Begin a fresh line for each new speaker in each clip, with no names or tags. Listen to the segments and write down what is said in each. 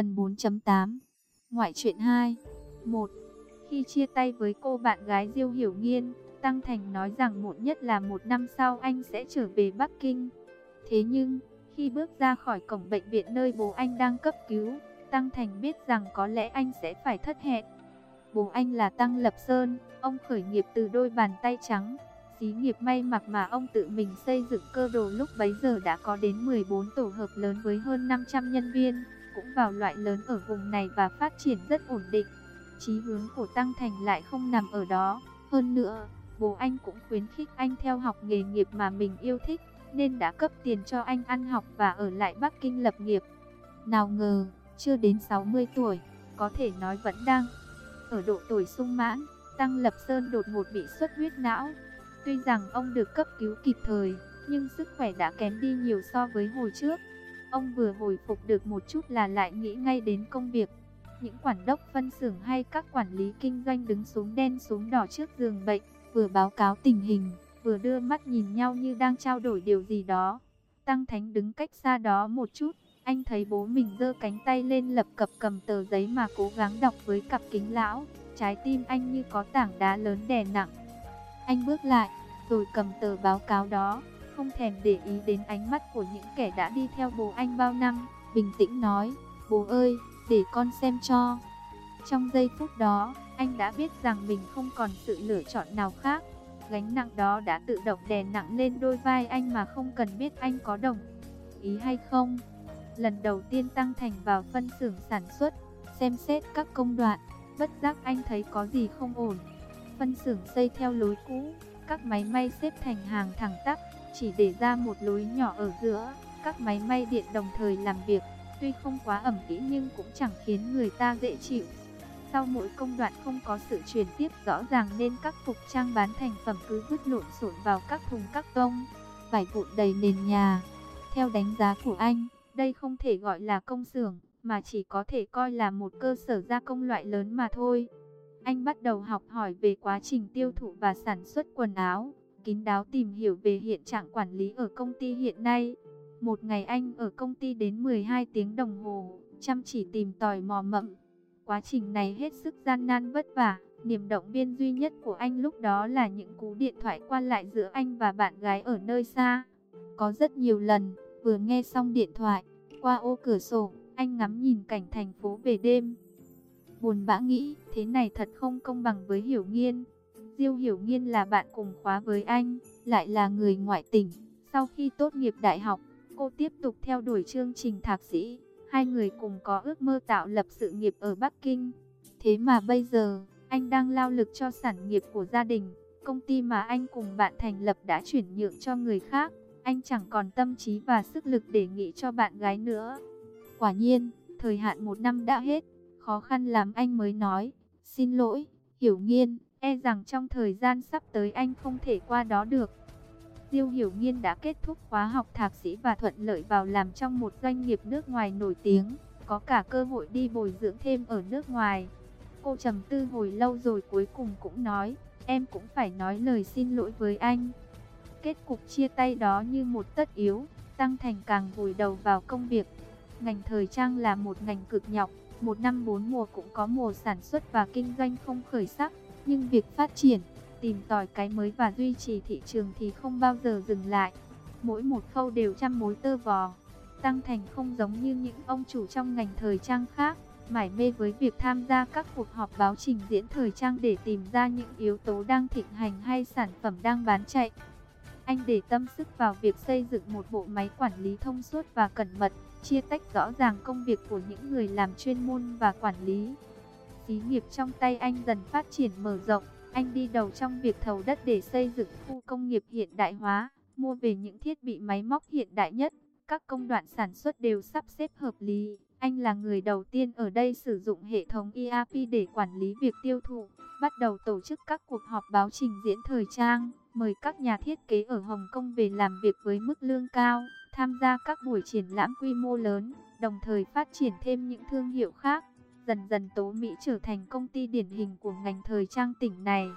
Phần 4.8 Ngoại truyện 2 1. Khi chia tay với cô bạn gái Diêu Hiểu Nghiên, Tăng Thành nói rằng muộn nhất là một năm sau anh sẽ trở về Bắc Kinh. Thế nhưng, khi bước ra khỏi cổng bệnh viện nơi bố anh đang cấp cứu, Tăng Thành biết rằng có lẽ anh sẽ phải thất hẹn. Bố anh là Tăng Lập Sơn, ông khởi nghiệp từ đôi bàn tay trắng. Xí nghiệp may mặc mà ông tự mình xây dựng cơ đồ lúc bấy giờ đã có đến 14 tổ hợp lớn với hơn 500 nhân viên, cũng vào loại lớn ở vùng này và phát triển rất ổn định. Chí hướng của Tăng Thành lại không nằm ở đó. Hơn nữa, bố anh cũng khuyến khích anh theo học nghề nghiệp mà mình yêu thích, nên đã cấp tiền cho anh ăn học và ở lại Bắc Kinh lập nghiệp. Nào ngờ, chưa đến 60 tuổi, có thể nói vẫn đang ở độ tuổi sung mãn, Tăng Lập Sơn đột ngột bị xuất huyết não. Tuy rằng ông được cấp cứu kịp thời, nhưng sức khỏe đã kém đi nhiều so với hồi trước. Ông vừa hồi phục được một chút là lại nghĩ ngay đến công việc. Những quản đốc phân xưởng hay các quản lý kinh doanh đứng xuống đen xuống đỏ trước giường bệnh, vừa báo cáo tình hình, vừa đưa mắt nhìn nhau như đang trao đổi điều gì đó. Tăng Thánh đứng cách xa đó một chút, anh thấy bố mình giơ cánh tay lên lập cập cầm tờ giấy mà cố gắng đọc với cặp kính lão. Trái tim anh như có tảng đá lớn đè nặng. Anh bước lại, rồi cầm tờ báo cáo đó, không thèm để ý đến ánh mắt của những kẻ đã đi theo bố anh bao năm. Bình tĩnh nói, bố ơi, để con xem cho. Trong giây phút đó, anh đã biết rằng mình không còn sự lựa chọn nào khác. Gánh nặng đó đã tự động đè nặng lên đôi vai anh mà không cần biết anh có đồng ý hay không. Lần đầu tiên Tăng Thành vào phân xưởng sản xuất, xem xét các công đoạn, bất giác anh thấy có gì không ổn. Phân xưởng xây theo lối cũ, các máy may xếp thành hàng thẳng tắp, chỉ để ra một lối nhỏ ở giữa, các máy may điện đồng thời làm việc, tuy không quá ẩm ý nhưng cũng chẳng khiến người ta dễ chịu. Sau mỗi công đoạn không có sự truyền tiếp rõ ràng nên các phục trang bán thành phẩm cứ vứt lộn xộn vào các thùng các tông, vải vụn đầy nền nhà. Theo đánh giá của anh, đây không thể gọi là công xưởng, mà chỉ có thể coi là một cơ sở gia công loại lớn mà thôi. Anh bắt đầu học hỏi về quá trình tiêu thụ và sản xuất quần áo, kín đáo tìm hiểu về hiện trạng quản lý ở công ty hiện nay. Một ngày anh ở công ty đến 12 tiếng đồng hồ, chăm chỉ tìm tòi mò mẫm. Quá trình này hết sức gian nan vất vả, niềm động viên duy nhất của anh lúc đó là những cú điện thoại qua lại giữa anh và bạn gái ở nơi xa. Có rất nhiều lần, vừa nghe xong điện thoại, qua ô cửa sổ, anh ngắm nhìn cảnh thành phố về đêm. Buồn bã nghĩ, thế này thật không công bằng với Hiểu Nghiên. Diêu Hiểu Nghiên là bạn cùng khóa với anh, lại là người ngoại tỉnh. Sau khi tốt nghiệp đại học, cô tiếp tục theo đuổi chương trình thạc sĩ. Hai người cùng có ước mơ tạo lập sự nghiệp ở Bắc Kinh. Thế mà bây giờ, anh đang lao lực cho sản nghiệp của gia đình. Công ty mà anh cùng bạn thành lập đã chuyển nhượng cho người khác. Anh chẳng còn tâm trí và sức lực để nghĩ cho bạn gái nữa. Quả nhiên, thời hạn một năm đã hết, khó khăn lắm anh mới nói, xin lỗi, hiểu nghiên, e rằng trong thời gian sắp tới anh không thể qua đó được. Diêu Hiểu Nghiên đã kết thúc khóa học thạc sĩ và thuận lợi vào làm trong một doanh nghiệp nước ngoài nổi tiếng, có cả cơ hội đi bồi dưỡng thêm ở nước ngoài. Cô trầm tư hồi lâu rồi cuối cùng cũng nói, em cũng phải nói lời xin lỗi với anh. Kết cục chia tay đó như một tất yếu, Tăng Thành càng vùi đầu vào công việc. Ngành thời trang là một ngành cực nhọc, một năm bốn mùa cũng có mùa sản xuất và kinh doanh không khởi sắc, nhưng việc phát triển, tìm tòi cái mới và duy trì thị trường thì không bao giờ dừng lại. Mỗi một khâu đều trăm mối tơ vò. Tăng Thành không giống như những ông chủ trong ngành thời trang khác, mải mê với việc tham gia các cuộc họp báo trình diễn thời trang để tìm ra những yếu tố đang thịnh hành hay sản phẩm đang bán chạy. Anh để tâm sức vào việc xây dựng một bộ máy quản lý thông suốt và cẩn mật, chia tách rõ ràng công việc của những người làm chuyên môn và quản lý. Xí nghiệp trong tay anh dần phát triển mở rộng, anh đi đầu trong việc thầu đất để xây dựng khu công nghiệp hiện đại hóa, mua về những thiết bị máy móc hiện đại nhất, các công đoạn sản xuất đều sắp xếp hợp lý. Anh là người đầu tiên ở đây sử dụng hệ thống ERP để quản lý việc tiêu thụ, bắt đầu tổ chức các cuộc họp báo trình diễn thời trang mời các nhà thiết kế ở Hồng Kông về làm việc với mức lương cao, tham gia các buổi triển lãm quy mô lớn, đồng thời phát triển thêm những thương hiệu khác. Dần dần Tố Mỹ trở thành công ty điển hình của ngành thời trang tỉnh này.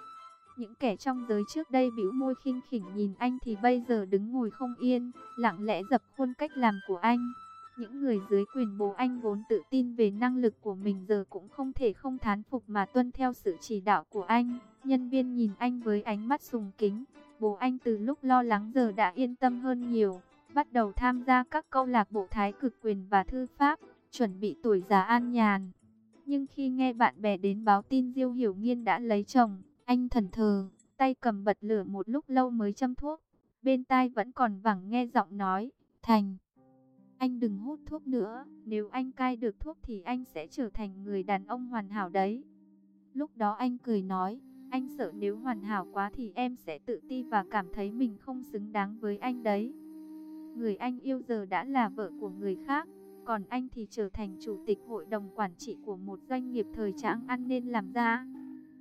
Những kẻ trong giới trước đây bĩu môi khinh khỉnh nhìn anh thì bây giờ đứng ngồi không yên, lặng lẽ dập khuôn cách làm của anh. Những người dưới quyền bố anh vốn tự tin về năng lực của mình giờ cũng không thể không thán phục mà tuân theo sự chỉ đạo của anh. Nhân viên nhìn anh với ánh mắt sùng kính. Bố anh từ lúc lo lắng giờ đã yên tâm hơn nhiều. Bắt đầu tham gia các câu lạc bộ thái cực quyền và thư pháp, chuẩn bị tuổi già an nhàn. Nhưng khi nghe bạn bè đến báo tin Diêu Hiểu Nghiên đã lấy chồng, anh thần thờ, tay cầm bật lửa một lúc lâu mới châm thuốc. Bên tai vẫn còn vẳng nghe giọng nói, Thành, anh đừng hút thuốc nữa, nếu anh cai được thuốc thì anh sẽ trở thành người đàn ông hoàn hảo đấy. Lúc đó anh cười nói, anh sợ nếu hoàn hảo quá thì em sẽ tự ti và cảm thấy mình không xứng đáng với anh đấy. Người anh yêu giờ đã là vợ của người khác, còn anh thì trở thành chủ tịch hội đồng quản trị của một doanh nghiệp thời trang ăn nên làm ra.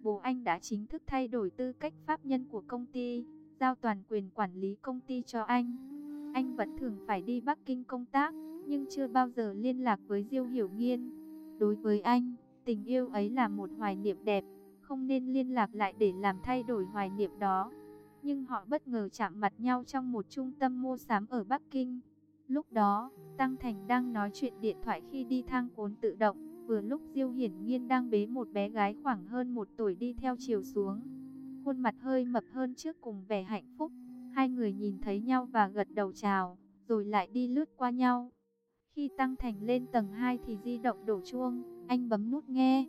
Bố anh đã chính thức thay đổi tư cách pháp nhân của công ty, giao toàn quyền quản lý công ty cho anh. Anh vẫn thường phải đi Bắc Kinh công tác, nhưng chưa bao giờ liên lạc với Diêu Hiểu Nghiên. Đối với anh, tình yêu ấy là một hoài niệm đẹp, không nên liên lạc lại để làm thay đổi hoài niệm đó. Nhưng họ bất ngờ chạm mặt nhau trong một trung tâm mua sắm ở Bắc Kinh. Lúc đó, Tăng Thành đang nói chuyện điện thoại khi đi thang cuốn tự động, vừa lúc Diêu Hiển Nghiên đang bế một bé gái khoảng hơn một tuổi đi theo chiều xuống. Khuôn mặt hơi mập hơn trước cùng vẻ hạnh phúc, hai người nhìn thấy nhau và gật đầu chào, rồi lại đi lướt qua nhau. Khi Tăng Thành lên tầng 2 thì di động đổ chuông, anh bấm nút nghe.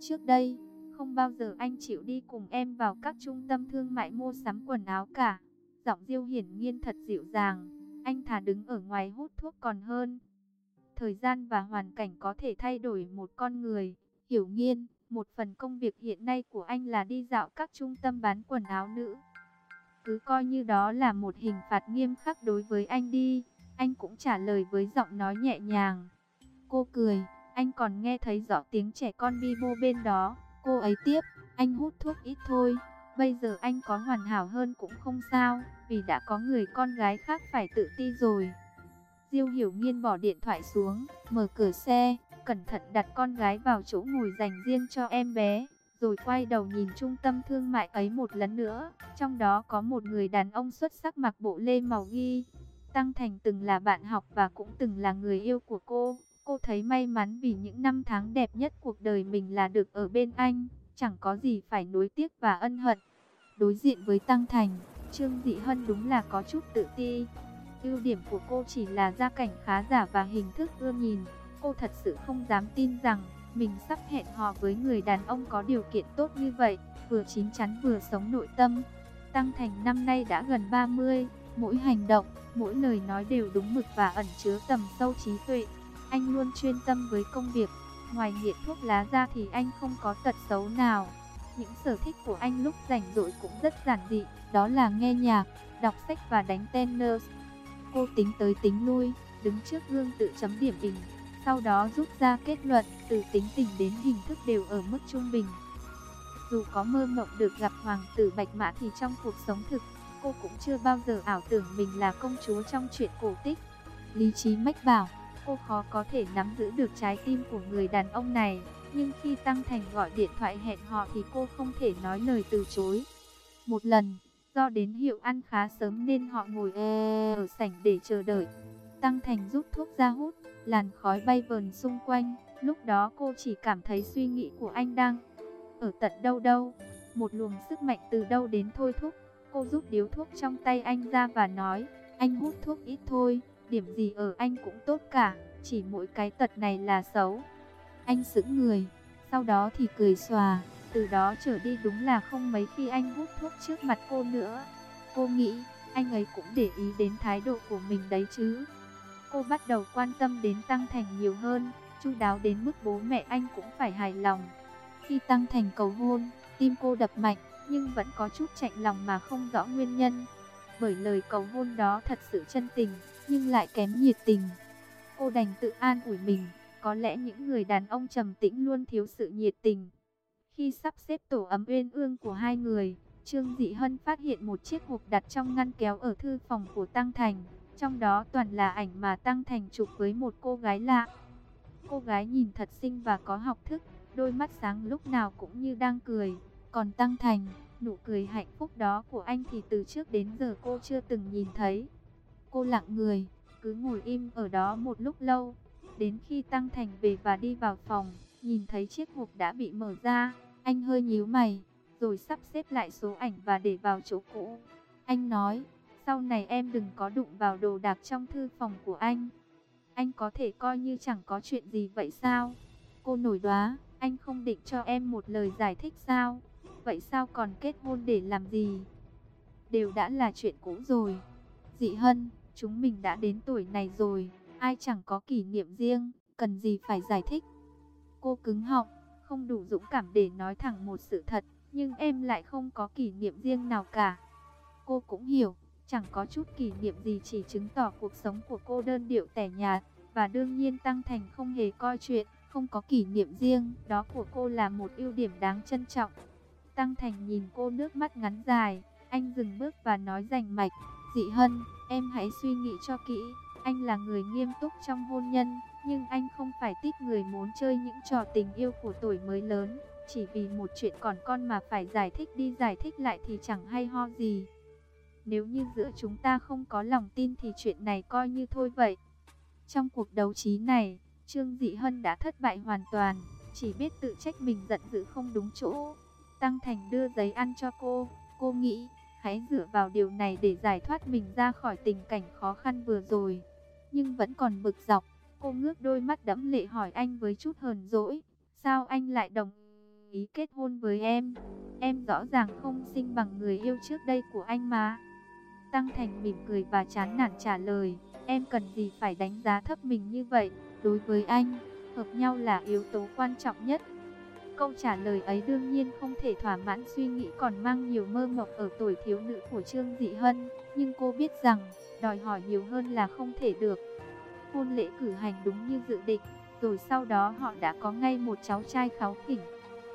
Trước đây, không bao giờ anh chịu đi cùng em vào các trung tâm thương mại mua sắm quần áo cả. Giọng Diêu Hiển Nghiên thật dịu dàng, anh thà đứng ở ngoài hút thuốc còn hơn. Thời gian và hoàn cảnh có thể thay đổi một con người. Hiểu Nghiên, một phần công việc hiện nay của anh là đi dạo các trung tâm bán quần áo nữ. Cứ coi như đó là một hình phạt nghiêm khắc đối với anh đi. Anh cũng trả lời với giọng nói nhẹ nhàng. Cô cười, anh còn nghe thấy rõ tiếng trẻ con bi bô bên đó. Cô ấy tiếp, anh hút thuốc ít thôi. Bây giờ anh có hoàn hảo hơn cũng không sao, vì đã có người con gái khác phải tự ti rồi. Diêu Hiểu Nghiên bỏ điện thoại xuống, mở cửa xe, cẩn thận đặt con gái vào chỗ ngồi dành riêng cho em bé, rồi quay đầu nhìn trung tâm thương mại ấy một lần nữa. Trong đó có một người đàn ông xuất sắc mặc bộ lê màu ghi. Tăng Thành từng là bạn học và cũng từng là người yêu của cô. Cô thấy may mắn vì những năm tháng đẹp nhất cuộc đời mình là được ở bên anh, chẳng có gì phải nối tiếc và ân hận. Đối diện với Tăng Thành, Trương Dị Hân đúng là có chút tự ti. Ưu điểm của cô chỉ là gia cảnh khá giả và hình thức ưa nhìn. Cô thật sự không dám tin rằng mình sắp hẹn hò với người đàn ông có điều kiện tốt như vậy, vừa chín chắn vừa sống nội tâm. Tăng Thành năm nay đã gần 30, mỗi hành động, mỗi lời nói đều đúng mực và ẩn chứa tầm sâu trí tuệ. Anh luôn chuyên tâm với công việc, ngoài nghiện thuốc lá ra thì anh không có tật xấu nào. Những sở thích của anh lúc rảnh rỗi cũng rất giản dị, đó là nghe nhạc, đọc sách và đánh tennis. Cô tính tới tính lui, đứng trước gương tự chấm điểm hình, sau đó rút ra kết luận, từ tính tình đến hình thức đều ở mức trung bình. Dù có mơ mộng được gặp hoàng tử Bạch Mã thì trong cuộc sống thực, cô cũng chưa bao giờ ảo tưởng mình là công chúa trong chuyện cổ tích. Lý trí mách bảo, cô khó có thể nắm giữ được trái tim của người đàn ông này. Nhưng khi Tăng Thành gọi điện thoại hẹn hò thì cô không thể nói lời từ chối. Một lần, do đến hiệu ăn khá sớm nên họ ngồi e ở sảnh để chờ đợi. Tăng Thành rút thuốc ra hút, làn khói bay vờn xung quanh. Lúc đó cô chỉ cảm thấy suy nghĩ của anh đang ở tận đâu đâu. Một luồng sức mạnh từ đâu đến thôi thúc. Cô rút điếu thuốc trong tay anh ra và nói, anh hút thuốc ít thôi, điểm gì ở anh cũng tốt cả, chỉ mỗi cái tật này là xấu. Anh sững người, sau đó thì cười xòa, từ đó trở đi đúng là không mấy khi anh hút thuốc trước mặt cô nữa. Cô nghĩ, anh ấy cũng để ý đến thái độ của mình đấy chứ. Cô bắt đầu quan tâm đến Tăng Thành nhiều hơn, chu đáo đến mức bố mẹ anh cũng phải hài lòng. Khi Tăng Thành cầu hôn, tim cô đập mạnh, nhưng vẫn có chút chạnh lòng mà không rõ nguyên nhân. Bởi lời cầu hôn đó thật sự chân tình, nhưng lại kém nhiệt tình. Cô đành tự an ủi mình, có lẽ những người đàn ông trầm tĩnh luôn thiếu sự nhiệt tình. Khi sắp xếp tổ ấm uyên ương của hai người, Trương Dị Hân phát hiện một chiếc hộp đặt trong ngăn kéo ở thư phòng của Tăng Thành. Trong đó toàn là ảnh mà Tăng Thành chụp với một cô gái lạ. Cô gái nhìn thật xinh và có học thức, đôi mắt sáng lúc nào cũng như đang cười. Còn Tăng Thành, nụ cười hạnh phúc đó của anh thì từ trước đến giờ cô chưa từng nhìn thấy. Cô lặng người, cứ ngồi im ở đó một lúc lâu. Đến khi Tăng Thành về và đi vào phòng, nhìn thấy chiếc hộp đã bị mở ra, anh hơi nhíu mày, rồi sắp xếp lại số ảnh và để vào chỗ cũ. Anh nói, sau này em đừng có đụng vào đồ đạc trong thư phòng của anh. Anh có thể coi như chẳng có chuyện gì vậy sao? Cô nổi đoá, anh không định cho em một lời giải thích sao? Vậy sao còn kết hôn để làm gì? Đều đã là chuyện cũ rồi. Dị Hân, chúng mình đã đến tuổi này rồi, ai chẳng có kỷ niệm riêng, cần gì phải giải thích. Cô cứng họng, không đủ dũng cảm để nói thẳng một sự thật, nhưng em lại không có kỷ niệm riêng nào cả. Cô cũng hiểu, chẳng có chút kỷ niệm gì chỉ chứng tỏ cuộc sống của cô đơn điệu tẻ nhạt, và đương nhiên Tăng Thành không hề coi chuyện, không có kỷ niệm riêng, đó của cô là một ưu điểm đáng trân trọng. Tăng Thành nhìn cô nước mắt ngắn dài, anh dừng bước và nói rành mạch, dị hân, em hãy suy nghĩ cho kỹ, anh là người nghiêm túc trong hôn nhân, nhưng anh không phải tít người muốn chơi những trò tình yêu của tuổi mới lớn, chỉ vì một chuyện còn con mà phải giải thích đi giải thích lại thì chẳng hay ho gì. Nếu như giữa chúng ta không có lòng tin thì chuyện này coi như thôi vậy. Trong cuộc đấu trí này, Trương Dị Hân đã thất bại hoàn toàn, chỉ biết tự trách mình giận dữ không đúng chỗ. Tăng Thành đưa giấy ăn cho cô, cô nghĩ, hãy dựa vào điều này để giải thoát mình ra khỏi tình cảnh khó khăn vừa rồi. Nhưng vẫn còn bực dọc, cô ngước đôi mắt đẫm lệ hỏi anh với chút hờn dỗi, sao anh lại đồng ý kết hôn với em? Em rõ ràng không sinh bằng người yêu trước đây của anh mà. Tăng Thành mỉm cười và chán nản trả lời, em cần gì phải đánh giá thấp mình như vậy, đối với anh, hợp nhau là yếu tố quan trọng nhất. Câu trả lời ấy đương nhiên không thể thỏa mãn suy nghĩ còn mang nhiều mơ mộng ở tuổi thiếu nữ của Trương Dị Hân, nhưng cô biết rằng, đòi hỏi nhiều hơn là không thể được. Hôn lễ cử hành đúng như dự định, rồi sau đó họ đã có ngay một cháu trai kháo khỉnh.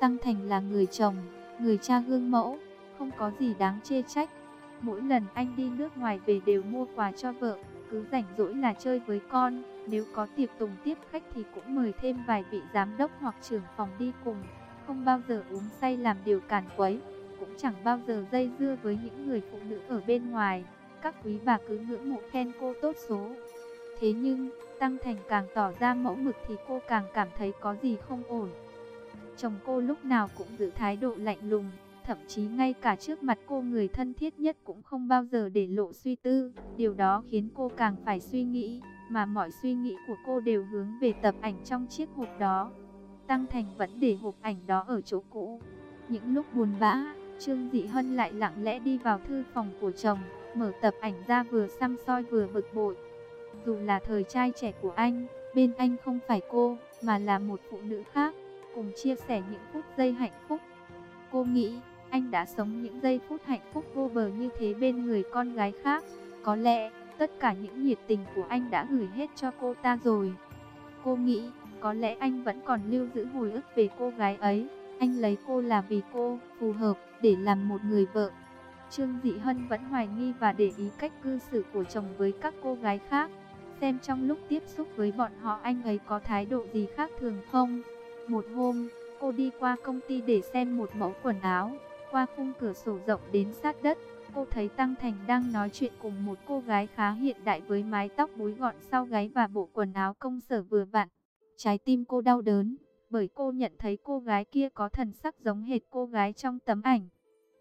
Tăng Thành là người chồng, người cha gương mẫu, không có gì đáng chê trách. Mỗi lần anh đi nước ngoài về đều mua quà cho vợ, cứ rảnh rỗi là chơi với con. Nếu có tiệc tùng tiếp khách thì cũng mời thêm vài vị giám đốc hoặc trưởng phòng đi cùng. Không bao giờ uống say làm điều cản quấy, cũng chẳng bao giờ dây dưa với những người phụ nữ ở bên ngoài. Các quý bà cứ ngưỡng mộ khen cô tốt số. Thế nhưng, Tăng Thành càng tỏ ra mẫu mực thì cô càng cảm thấy có gì không ổn. Chồng cô lúc nào cũng giữ thái độ lạnh lùng, thậm chí ngay cả trước mặt cô người thân thiết nhất cũng không bao giờ để lộ suy tư. Điều đó khiến cô càng phải suy nghĩ, mà mọi suy nghĩ của cô đều hướng về tập ảnh trong chiếc hộp đó. Tăng Thành vẫn để hộp ảnh đó ở chỗ cũ. Những lúc buồn bã, Trương Dị Hân lại lặng lẽ đi vào thư phòng của chồng, mở tập ảnh ra vừa xăm soi vừa bực bội. Dù là thời trai trẻ của anh, bên anh không phải cô, mà là một phụ nữ khác, cùng chia sẻ những phút giây hạnh phúc. Cô nghĩ, anh đã sống những giây phút hạnh phúc vô bờ như thế bên người con gái khác. Có lẽ, tất cả những nhiệt tình của anh đã gửi hết cho cô ta rồi. Cô nghĩ, có lẽ anh vẫn còn lưu giữ hồi ức về cô gái ấy. Anh lấy cô là vì cô, phù hợp, để làm một người vợ. Trương Dị Hân vẫn hoài nghi và để ý cách cư xử của chồng với các cô gái khác. Xem trong lúc tiếp xúc với bọn họ anh ấy có thái độ gì khác thường không? Một hôm, cô đi qua công ty để xem một mẫu quần áo. Qua khung cửa sổ rộng đến sát đất, cô thấy Tăng Thành đang nói chuyện cùng một cô gái khá hiện đại với mái tóc búi gọn sau gáy và bộ quần áo công sở vừa vặn. Trái tim cô đau đớn, bởi cô nhận thấy cô gái kia có thần sắc giống hệt cô gái trong tấm ảnh.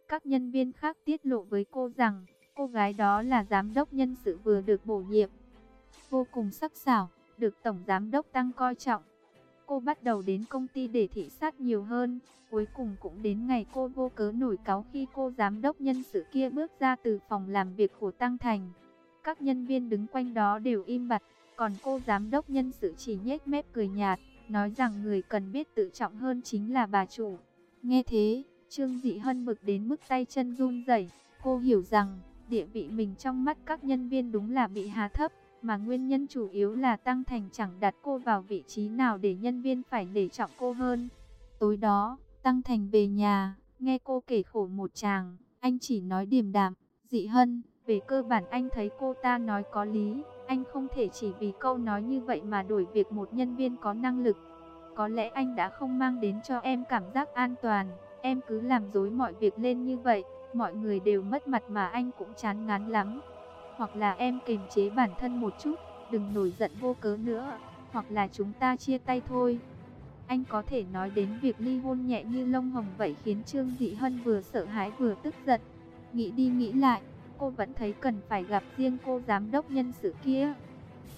Các nhân viên khác tiết lộ với cô rằng, cô gái đó là giám đốc nhân sự vừa được bổ nhiệm. Vô cùng sắc sảo, được Tổng Giám đốc Tăng coi trọng. Cô bắt đầu đến công ty để thị sát nhiều hơn, cuối cùng cũng đến ngày cô vô cớ nổi cáo khi cô giám đốc nhân sự kia bước ra từ phòng làm việc của Tăng Thành. Các nhân viên đứng quanh đó đều im bặt, còn cô giám đốc nhân sự chỉ nhếch mép cười nhạt, nói rằng người cần biết tự trọng hơn chính là bà chủ. Nghe thế, Trương Dị Hân bực đến mức tay chân run rẩy. Cô hiểu rằng, địa vị mình trong mắt các nhân viên đúng là bị hạ thấp, mà nguyên nhân chủ yếu là Tăng Thành chẳng đặt cô vào vị trí nào để nhân viên phải nể trọng cô hơn. Tối đó, Tăng Thành về nhà, nghe cô kể khổ một chàng, anh chỉ nói điềm đạm, dị hân, về cơ bản anh thấy cô ta nói có lý, anh không thể chỉ vì câu nói như vậy mà đổi việc một nhân viên có năng lực. Có lẽ anh đã không mang đến cho em cảm giác an toàn, em cứ làm dối mọi việc lên như vậy, mọi người đều mất mặt mà anh cũng chán ngán lắm. Hoặc là em kiềm chế bản thân một chút, đừng nổi giận vô cớ nữa, hoặc là chúng ta chia tay thôi. Anh có thể nói đến việc ly hôn nhẹ như lông hồng vậy khiến Trương Dị Hân vừa sợ hãi vừa tức giận. Nghĩ đi nghĩ lại, cô vẫn thấy cần phải gặp riêng cô giám đốc nhân sự kia.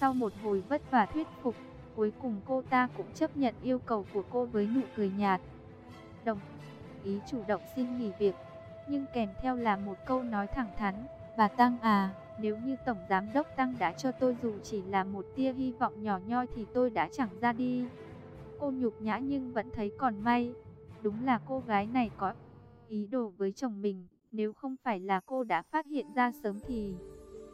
Sau một hồi vất vả thuyết phục, cuối cùng cô ta cũng chấp nhận yêu cầu của cô với nụ cười nhạt. Đồng ý chủ động xin nghỉ việc, nhưng kèm theo là một câu nói thẳng thắn, bà Tăng à, nếu như Tổng Giám Đốc Tăng đã cho tôi dù chỉ là một tia hy vọng nhỏ nhoi thì tôi đã chẳng ra đi. Cô nhục nhã nhưng vẫn thấy còn may, đúng là cô gái này có ý đồ với chồng mình, nếu không phải là cô đã phát hiện ra sớm thì...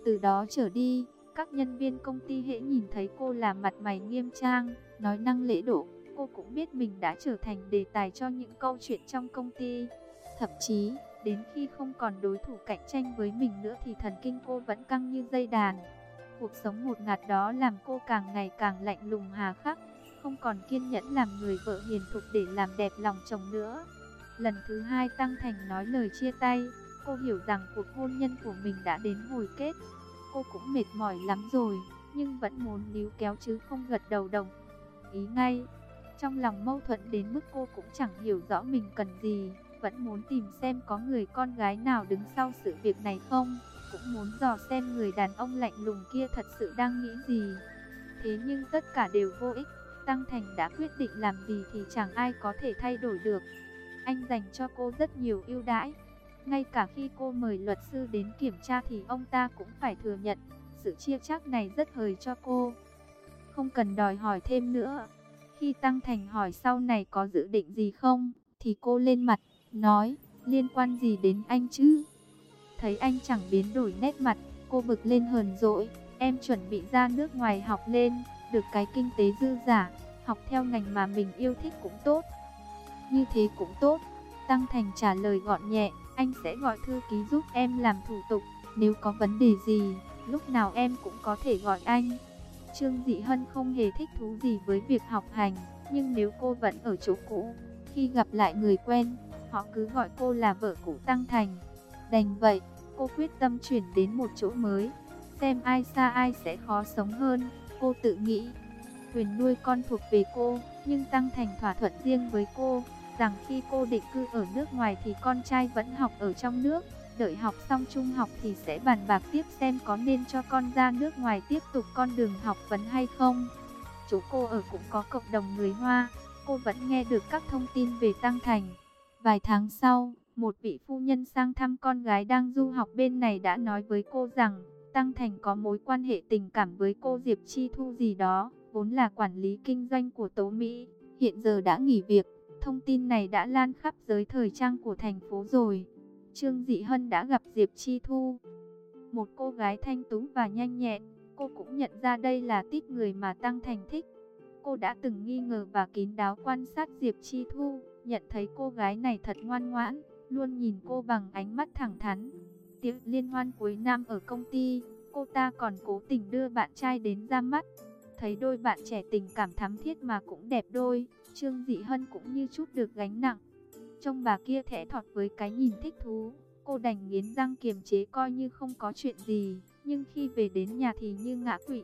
Từ đó trở đi, các nhân viên công ty hễ nhìn thấy cô là mặt mày nghiêm trang, nói năng lễ độ, cô cũng biết mình đã trở thành đề tài cho những câu chuyện trong công ty. Thậm chí, đến khi không còn đối thủ cạnh tranh với mình nữa thì thần kinh cô vẫn căng như dây đàn. Cuộc sống một ngạt đó làm cô càng ngày càng lạnh lùng hà khắc, không còn kiên nhẫn làm người vợ hiền thục để làm đẹp lòng chồng nữa. Lần thứ hai Tăng Thành nói lời chia tay, cô hiểu rằng cuộc hôn nhân của mình đã đến hồi kết. Cô cũng mệt mỏi lắm rồi, nhưng vẫn muốn níu kéo chứ không gật đầu đồng. Ý ngay, trong lòng mâu thuẫn đến mức cô cũng chẳng hiểu rõ mình cần gì, vẫn muốn tìm xem có người con gái nào đứng sau sự việc này không, cũng muốn dò xem người đàn ông lạnh lùng kia thật sự đang nghĩ gì. Thế nhưng tất cả đều vô ích, Tăng Thành đã quyết định làm gì thì chẳng ai có thể thay đổi được. Anh dành cho cô rất nhiều ưu đãi, ngay cả khi cô mời luật sư đến kiểm tra thì ông ta cũng phải thừa nhận, sự chia chắc này rất hời cho cô. Không cần đòi hỏi thêm nữa. Khi Tăng Thành hỏi sau này có dự định gì không, thì cô lên mặt, nói, liên quan gì đến anh chứ? Thấy anh chẳng biến đổi nét mặt, cô bực lên hờn dỗi, em chuẩn bị ra nước ngoài học lên, được cái kinh tế dư giả, học theo ngành mà mình yêu thích cũng tốt. Như thế cũng tốt, Tăng Thành trả lời gọn nhẹ, anh sẽ gọi thư ký giúp em làm thủ tục, nếu có vấn đề gì, lúc nào em cũng có thể gọi anh. Trương Dị Hân không hề thích thú gì với việc học hành, nhưng nếu cô vẫn ở chỗ cũ, khi gặp lại người quen, họ cứ gọi cô là vợ cũ Tăng Thành. Đành vậy, cô quyết tâm chuyển đến một chỗ mới, xem ai xa ai sẽ khó sống hơn, cô tự nghĩ. Quyền nuôi con thuộc về cô, nhưng Tăng Thành thỏa thuận riêng với cô, rằng khi cô định cư ở nước ngoài thì con trai vẫn học ở trong nước. Đợi học xong trung học thì sẽ bàn bạc tiếp xem có nên cho con ra nước ngoài tiếp tục con đường học vấn hay không. Chú cô ở cũng có cộng đồng người Hoa, cô vẫn nghe được các thông tin về Tăng Thành. Vài tháng sau, một vị phu nhân sang thăm con gái đang du học bên này đã nói với cô rằng Tăng Thành có mối quan hệ tình cảm với cô Diệp Chi Thu gì đó, vốn là quản lý kinh doanh của Tố Mỹ, hiện giờ đã nghỉ việc. Thông tin này đã lan khắp giới thời trang của thành phố rồi. Trương Dị Hân đã gặp Diệp Chi Thu. Một cô gái thanh tú và nhanh nhẹn, cô cũng nhận ra đây là tít người mà Tăng Thành thích. Cô đã từng nghi ngờ và kín đáo quan sát Diệp Chi Thu, nhận thấy cô gái này thật ngoan ngoãn, luôn nhìn cô bằng ánh mắt thẳng thắn. Tiệc liên hoan cuối năm ở công ty, cô ta còn cố tình đưa bạn trai đến ra mắt. Thấy đôi bạn trẻ tình cảm thắm thiết mà cũng đẹp đôi, Trương Dị Hân cũng như chút được gánh nặng. Trong bà kia thẻ thọt với cái nhìn thích thú, cô đành nghiến răng kiềm chế coi như không có chuyện gì, nhưng khi về đến nhà thì như ngã quỵ.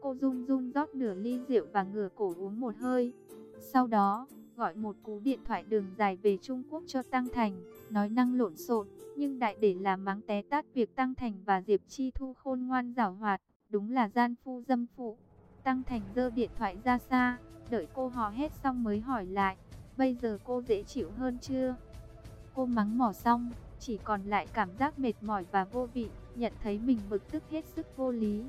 Cô run run rót nửa ly rượu và ngửa cổ uống một hơi. Sau đó, gọi một cú điện thoại đường dài về Trung Quốc cho Tăng Thành, nói năng lộn xộn, nhưng đại để là mắng té tát việc Tăng Thành và Diệp Chi Thu khôn ngoan giảo hoạt, đúng là gian phu dâm phụ. Tăng Thành giơ điện thoại ra xa, đợi cô hò hét xong mới hỏi lại, bây giờ cô dễ chịu hơn chưa? Cô mắng mỏ xong, chỉ còn lại cảm giác mệt mỏi và vô vị, nhận thấy mình bực tức hết sức vô lý.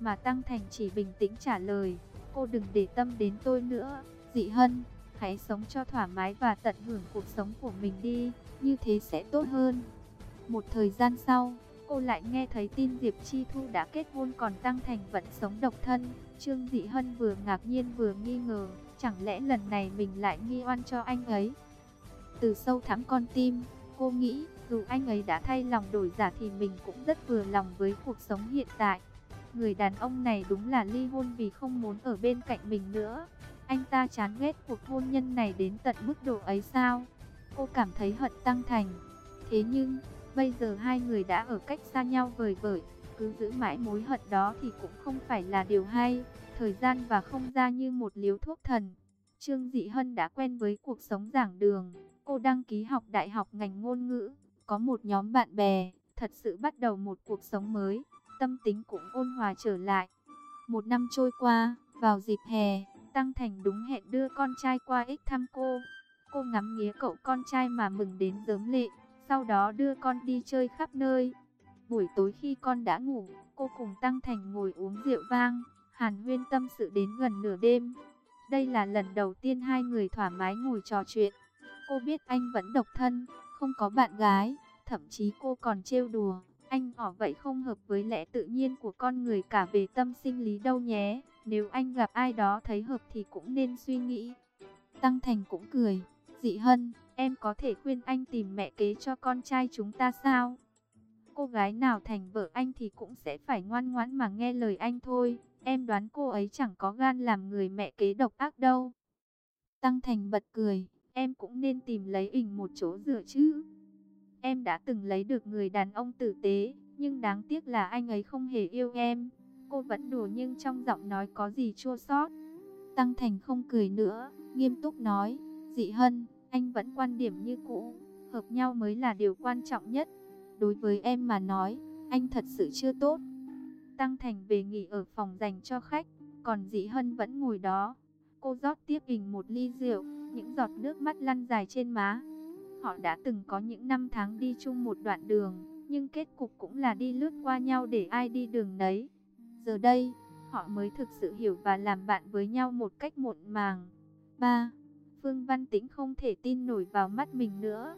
Mà Tăng Thành chỉ bình tĩnh trả lời, cô đừng để tâm đến tôi nữa, dị hân, hãy sống cho thoải mái và tận hưởng cuộc sống của mình đi, như thế sẽ tốt hơn. Một thời gian sau, cô lại nghe thấy tin Diệp Chi Thu đã kết hôn còn Tăng Thành vẫn sống độc thân. Trương Dị Hân vừa ngạc nhiên vừa nghi ngờ, chẳng lẽ lần này mình lại nghi oan cho anh ấy. Từ sâu thẳm con tim, cô nghĩ dù anh ấy đã thay lòng đổi giả thì mình cũng rất vừa lòng với cuộc sống hiện tại. Người đàn ông này đúng là ly hôn vì không muốn ở bên cạnh mình nữa. Anh ta chán ghét cuộc hôn nhân này đến tận mức độ ấy sao? Cô cảm thấy hận tăng thành. Thế nhưng, bây giờ hai người đã ở cách xa nhau vời vợi. cứ giữ mãi mối hận đó thì cũng không phải là điều hay. Thời gian và không gian như một liếu thuốc thần. Trương Dị Hân đã quen với cuộc sống giảng đường. Cô đăng ký học đại học ngành ngôn ngữ. Có một nhóm bạn bè, thật sự bắt đầu một cuộc sống mới. Tâm tính cũng ôn hòa trở lại. Một năm trôi qua, vào dịp hè, Tăng Thành đúng hẹn đưa con trai qua ích thăm cô. Cô ngắm nghía cậu con trai mà mừng đến giớm lệ, sau đó đưa con đi chơi khắp nơi. Buổi tối khi con đã ngủ, cô cùng Tăng Thành ngồi uống rượu vang, hàn huyên tâm sự đến gần nửa đêm. Đây là lần đầu tiên hai người thoải mái ngồi trò chuyện. Cô biết anh vẫn độc thân, không có bạn gái, thậm chí cô còn trêu đùa. Anh ở vậy không hợp với lẽ tự nhiên của con người cả về tâm sinh lý đâu nhé. Nếu anh gặp ai đó thấy hợp thì cũng nên suy nghĩ. Tăng Thành cũng cười. Dị Hân, em có thể khuyên anh tìm mẹ kế cho con trai chúng ta sao? Cô gái nào thành vợ anh thì cũng sẽ phải ngoan ngoãn mà nghe lời anh thôi. Em đoán cô ấy chẳng có gan làm người mẹ kế độc ác đâu. Tăng Thành bật cười, em cũng nên tìm lấy ỉnh một chỗ dựa chứ. Em đã từng lấy được người đàn ông tử tế, nhưng đáng tiếc là anh ấy không hề yêu em. Cô vẫn đùa nhưng trong giọng nói có gì chua xót. Tăng Thành không cười nữa, nghiêm túc nói, dị hân, anh vẫn quan điểm như cũ, hợp nhau mới là điều quan trọng nhất. Đối với em mà nói, anh thật sự chưa tốt. Tăng Thành về nghỉ ở phòng dành cho khách, còn dị hân vẫn ngồi đó. Cô rót tiếp hình một ly rượu, những giọt nước mắt lăn dài trên má. Họ đã từng có những năm tháng đi chung một đoạn đường, nhưng kết cục cũng là đi lướt qua nhau để ai đi đường nấy. Giờ đây, họ mới thực sự hiểu và làm bạn với nhau một cách muộn màng. 3. Phương Văn Tĩnh không thể tin nổi vào mắt mình nữa.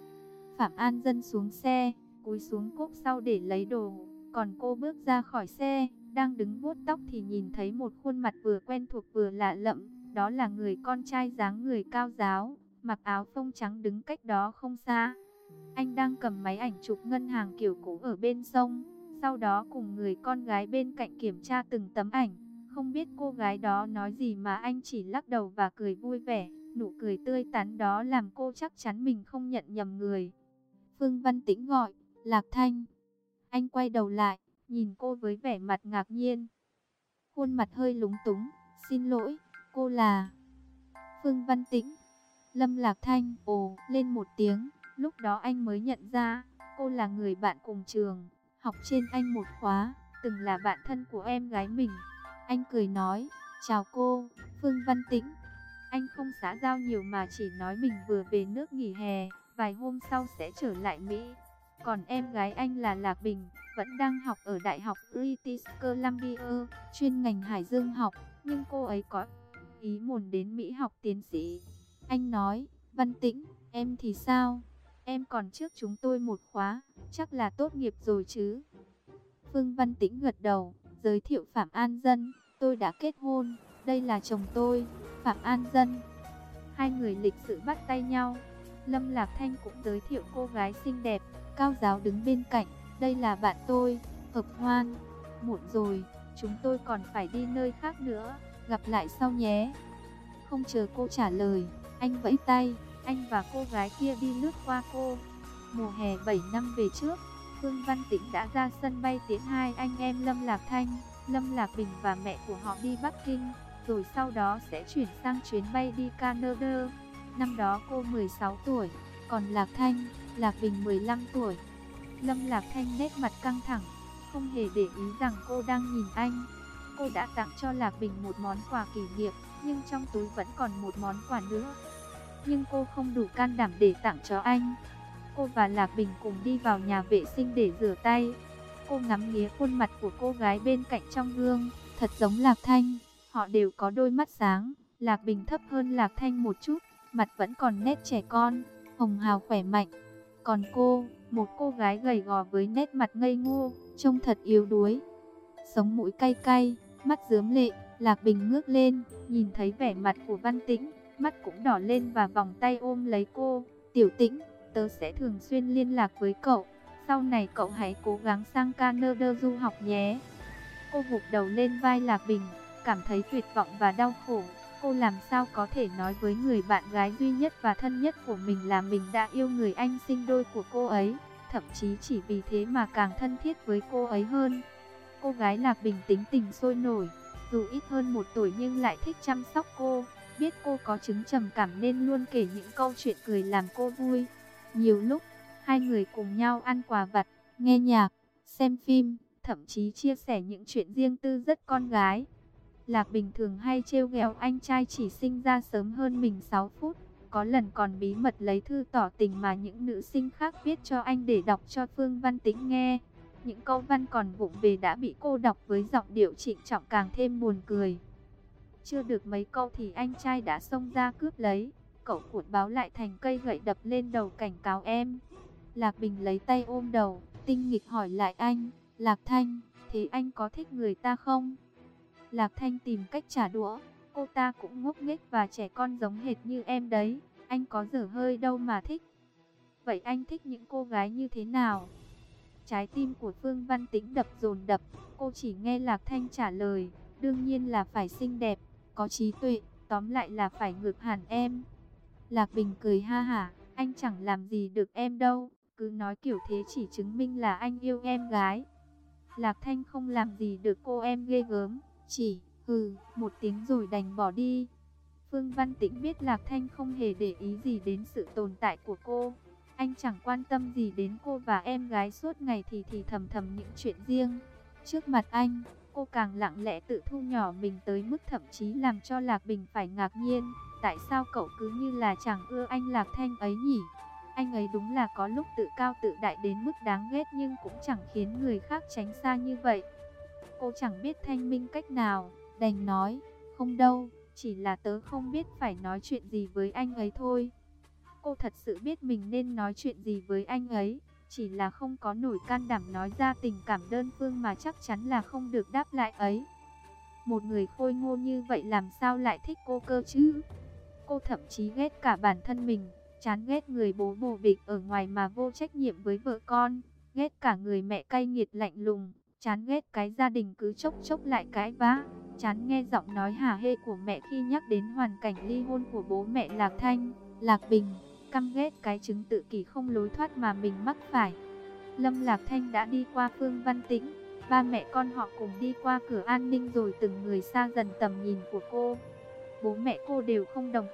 Phạm An Dân xuống xe, cúi xuống cốp sau để lấy đồ, còn cô bước ra khỏi xe, đang đứng vuốt tóc thì nhìn thấy một khuôn mặt vừa quen thuộc vừa lạ lẫm, đó là người con trai dáng người cao giáo, mặc áo phông trắng đứng cách đó không xa. Anh đang cầm máy ảnh chụp ngân hàng kiểu cũ ở bên sông, sau đó cùng người con gái bên cạnh kiểm tra từng tấm ảnh. Không biết cô gái đó nói gì mà anh chỉ lắc đầu và cười vui vẻ. Nụ cười tươi tắn đó làm cô chắc chắn mình không nhận nhầm người. Phương Văn Tĩnh gọi, Lạc Thanh. Anh quay đầu lại, nhìn cô với vẻ mặt ngạc nhiên. Khuôn mặt hơi lúng túng, xin lỗi, cô là... Phương Văn Tĩnh. Lâm Lạc Thanh ồ lên một tiếng, lúc đó anh mới nhận ra, cô là người bạn cùng trường, học trên anh một khóa, từng là bạn thân của em gái mình. Anh cười nói, chào cô, Phương Văn Tĩnh. Anh không xã giao nhiều mà chỉ nói mình vừa về nước nghỉ hè, vài hôm sau sẽ trở lại Mỹ. Còn em gái anh là Lạc Bình, vẫn đang học ở Đại học British Columbia, chuyên ngành Hải Dương học, nhưng cô ấy có ý muốn đến Mỹ học tiến sĩ. Anh nói, Văn Tĩnh, em thì sao? Em còn trước chúng tôi một khóa, chắc là tốt nghiệp rồi chứ? Phương Văn Tĩnh gật đầu, giới thiệu Phạm An Dân, tôi đã kết hôn, đây là chồng tôi, Phạm An Dân. Hai người lịch sự bắt tay nhau. Lâm Lạc Thanh cũng giới thiệu cô gái xinh đẹp, cao giáo đứng bên cạnh, đây là bạn tôi, Hợp Hoan. Muộn rồi, chúng tôi còn phải đi nơi khác nữa, gặp lại sau nhé. Không chờ cô trả lời, anh vẫy tay, anh và cô gái kia đi lướt qua cô. Mùa hè 7 năm về trước, Phương Văn Tĩnh đã ra sân bay tiễn hai anh em Lâm Lạc Thanh, Lâm Lạc Bình và mẹ của họ đi Bắc Kinh, rồi sau đó sẽ chuyển sang chuyến bay đi Canada. Năm đó cô 16 tuổi, còn Lạc Thanh, Lạc Bình 15 tuổi. Lâm Lạc Thanh nét mặt căng thẳng, không hề để ý rằng cô đang nhìn anh. Cô đã tặng cho Lạc Bình một món quà kỷ niệm, nhưng trong túi vẫn còn một món quà nữa. Nhưng cô không đủ can đảm để tặng cho anh. Cô và Lạc Bình cùng đi vào nhà vệ sinh để rửa tay. Cô ngắm nghía khuôn mặt của cô gái bên cạnh trong gương, thật giống Lạc Thanh. Họ đều có đôi mắt sáng, Lạc Bình thấp hơn Lạc Thanh một chút, mặt vẫn còn nét trẻ con, hồng hào khỏe mạnh. Còn cô, một cô gái gầy gò với nét mặt ngây ngô, trông thật yếu đuối. Sống mũi cay cay, mắt dướm lệ, Lạc Bình ngước lên, nhìn thấy vẻ mặt của Văn Tĩnh, mắt cũng đỏ lên và vòng tay ôm lấy cô. Tiểu Tĩnh, tớ sẽ thường xuyên liên lạc với cậu. Sau này cậu hãy cố gắng sang Canada du học nhé. Cô gục đầu lên vai Lạc Bình, cảm thấy tuyệt vọng và đau khổ. Cô làm sao có thể nói với người bạn gái duy nhất và thân nhất của mình là mình đã yêu người anh sinh đôi của cô ấy, thậm chí chỉ vì thế mà càng thân thiết với cô ấy hơn. Cô gái Lạc Bình tính tình sôi nổi, dù ít hơn một tuổi nhưng lại thích chăm sóc cô. Biết cô có chứng trầm cảm nên luôn kể những câu chuyện cười làm cô vui. Nhiều lúc, hai người cùng nhau ăn quà vặt, nghe nhạc, xem phim, thậm chí chia sẻ những chuyện riêng tư rất con gái. Lạc Bình thường hay trêu ghẹo anh trai chỉ sinh ra sớm hơn mình 6 phút. Có lần còn bí mật lấy thư tỏ tình mà những nữ sinh khác viết cho anh để đọc cho Phương Văn Tĩnh nghe. Những câu văn còn vụng về đã bị cô đọc với giọng điệu trịnh trọng càng thêm buồn cười. Chưa được mấy câu thì anh trai đã xông ra cướp lấy. Cậu cuộn báo lại thành cây gậy đập lên đầu cảnh cáo em. Lạc Bình lấy tay ôm đầu, tinh nghịch hỏi lại anh. Lạc Thanh, thế anh có thích người ta không? Lạc Thanh tìm cách trả đũa. Cô ta cũng ngốc nghếch và trẻ con giống hệt như em đấy. Anh có dở hơi đâu mà thích. Vậy anh thích những cô gái như thế nào? Trái tim của Phương Văn Tĩnh đập dồn đập. Cô chỉ nghe Lạc Thanh trả lời. Đương nhiên là phải xinh đẹp, có trí tuệ, tóm lại là phải ngược hẳn em. Lạc Bình cười ha hả, anh chẳng làm gì được em đâu, cứ nói kiểu thế chỉ chứng minh là anh yêu em gái. Lạc Thanh không làm gì được cô em ghê gớm, chỉ hừ một tiếng rồi đành bỏ đi. Phương Văn Tĩnh biết Lạc Thanh không hề để ý gì đến sự tồn tại của cô. Anh chẳng quan tâm gì đến cô và em gái suốt ngày thì thì thầm thầm những chuyện riêng. Trước mặt anh, cô càng lặng lẽ tự thu nhỏ mình tới mức thậm chí làm cho Lạc Bình phải ngạc nhiên. Tại sao cậu cứ như là chẳng ưa anh Lạc Thanh ấy nhỉ? Anh ấy đúng là có lúc tự cao tự đại đến mức đáng ghét nhưng cũng chẳng khiến người khác tránh xa như vậy. Cô chẳng biết thanh minh cách nào, đành nói, không đâu, chỉ là tớ không biết phải nói chuyện gì với anh ấy thôi. Cô thật sự biết mình nên nói chuyện gì với anh ấy, chỉ là không có nổi can đảm nói ra tình cảm đơn phương mà chắc chắn là không được đáp lại ấy. Một người khôi ngô như vậy làm sao lại thích cô cơ chứ? Cô thậm chí ghét cả bản thân mình, chán ghét người bố bồ bịch ở ngoài mà vô trách nhiệm với vợ con, ghét cả người mẹ cay nghiệt lạnh lùng, chán ghét cái gia đình cứ chốc chốc lại cãi vã, chán nghe giọng nói hà hê của mẹ khi nhắc đến hoàn cảnh ly hôn của bố mẹ Lạc Thanh, Lạc Bình, căm ghét cái chứng tự kỷ không lối thoát mà mình mắc phải. Lâm Lạc Thanh đã đi qua Phương Văn Tĩnh, ba mẹ con họ cùng đi qua cửa an ninh rồi từng người xa dần tầm nhìn của cô. Bố mẹ cô đều không đồng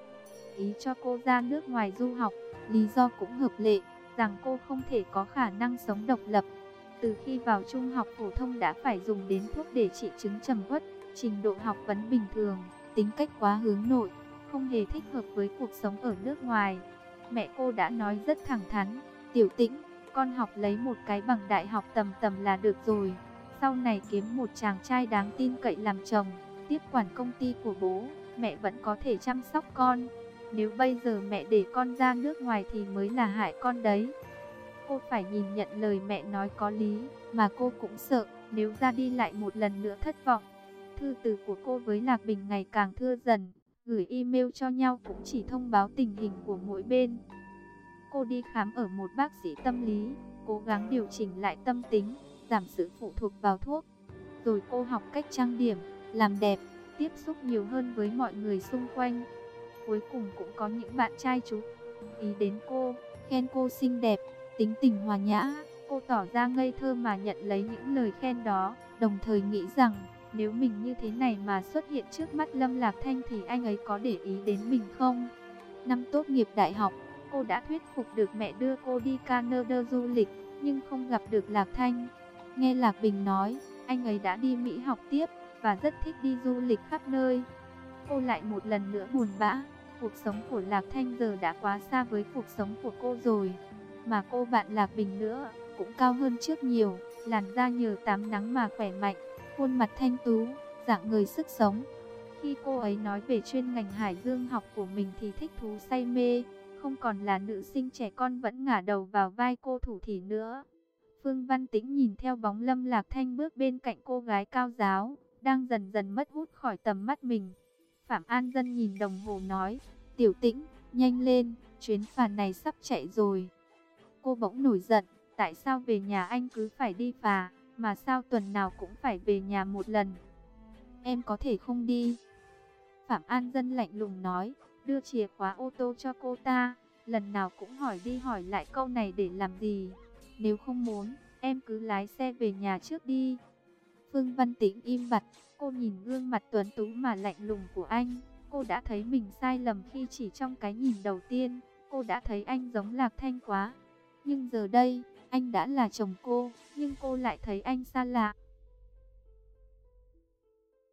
ý cho cô ra nước ngoài du học, lý do cũng hợp lệ, rằng cô không thể có khả năng sống độc lập. Từ khi vào trung học phổ thông đã phải dùng đến thuốc để trị chứng trầm uất, trình độ học vấn bình thường, tính cách quá hướng nội, không hề thích hợp với cuộc sống ở nước ngoài. Mẹ cô đã nói rất thẳng thắn, tiểu tĩnh, con học lấy một cái bằng đại học tầm tầm là được rồi. Sau này kiếm một chàng trai đáng tin cậy làm chồng, tiếp quản công ty của bố, mẹ vẫn có thể chăm sóc con. Nếu bây giờ mẹ để con ra nước ngoài thì mới là hại con đấy. Cô phải nhìn nhận lời mẹ nói có lý, mà cô cũng sợ, nếu ra đi lại một lần nữa thất vọng. Thư từ của cô với Lạc Bình ngày càng thưa dần, gửi email cho nhau cũng chỉ thông báo tình hình của mỗi bên. Cô đi khám ở một bác sĩ tâm lý, cố gắng điều chỉnh lại tâm tính, giảm sự phụ thuộc vào thuốc. Rồi cô học cách trang điểm, làm đẹp, tiếp xúc nhiều hơn với mọi người xung quanh. Cuối cùng cũng có những bạn trai chú ý đến cô, khen cô xinh đẹp, tính tình hòa nhã. Cô tỏ ra ngây thơ mà nhận lấy những lời khen đó, đồng thời nghĩ rằng nếu mình như thế này mà xuất hiện trước mắt Lâm Lạc Thanh thì anh ấy có để ý đến mình không? Năm tốt nghiệp đại học, cô đã thuyết phục được mẹ đưa cô đi Canada du lịch, nhưng không gặp được Lạc Thanh. Nghe Lạc Bình nói, anh ấy đã đi Mỹ học tiếp và rất thích đi du lịch khắp nơi. Cô lại một lần nữa buồn bã, cuộc sống của Lạc Thanh giờ đã quá xa với cuộc sống của cô rồi. Mà cô bạn Lạc Bình nữa, cũng cao hơn trước nhiều, làn da nhờ tắm nắng mà khỏe mạnh, khuôn mặt thanh tú, dạng người sức sống. Khi cô ấy nói về chuyên ngành hải dương học của mình thì thích thú say mê, không còn là nữ sinh trẻ con vẫn ngả đầu vào vai cô thủ thỉ nữa. Phương Văn Tĩnh nhìn theo bóng Lâm Lạc Thanh bước bên cạnh cô gái cao giáo, đang dần dần mất hút khỏi tầm mắt mình. Phạm An Dân nhìn đồng hồ nói, tiểu tĩnh, nhanh lên, chuyến phà này sắp chạy rồi cô bỗng nổi giận, tại sao về nhà anh cứ phải đi phà, mà sao tuần nào cũng phải về nhà một lần. Em có thể không đi. Phạm An Dân lạnh lùng nói, đưa chìa khóa ô tô cho cô ta, lần nào cũng hỏi đi hỏi lại câu này để làm gì. Nếu không muốn, em cứ lái xe về nhà trước đi. Phương Văn Tĩnh im bặt, cô nhìn gương mặt tuấn tú mà lạnh lùng của anh. Cô đã thấy mình sai lầm khi chỉ trong cái nhìn đầu tiên, cô đã thấy anh giống Lạc Thanh quá. Nhưng giờ đây, anh đã là chồng cô, nhưng cô lại thấy anh xa lạ.